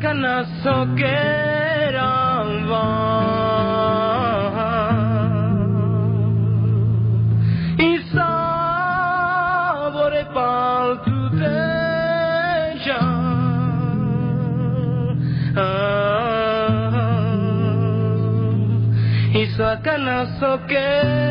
kana sokerava Isavore paltu deja Isakana ah. sokerava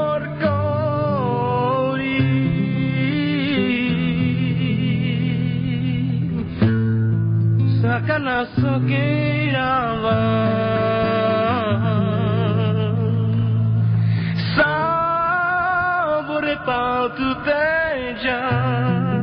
sacanazo que irava Sabore pa tu já.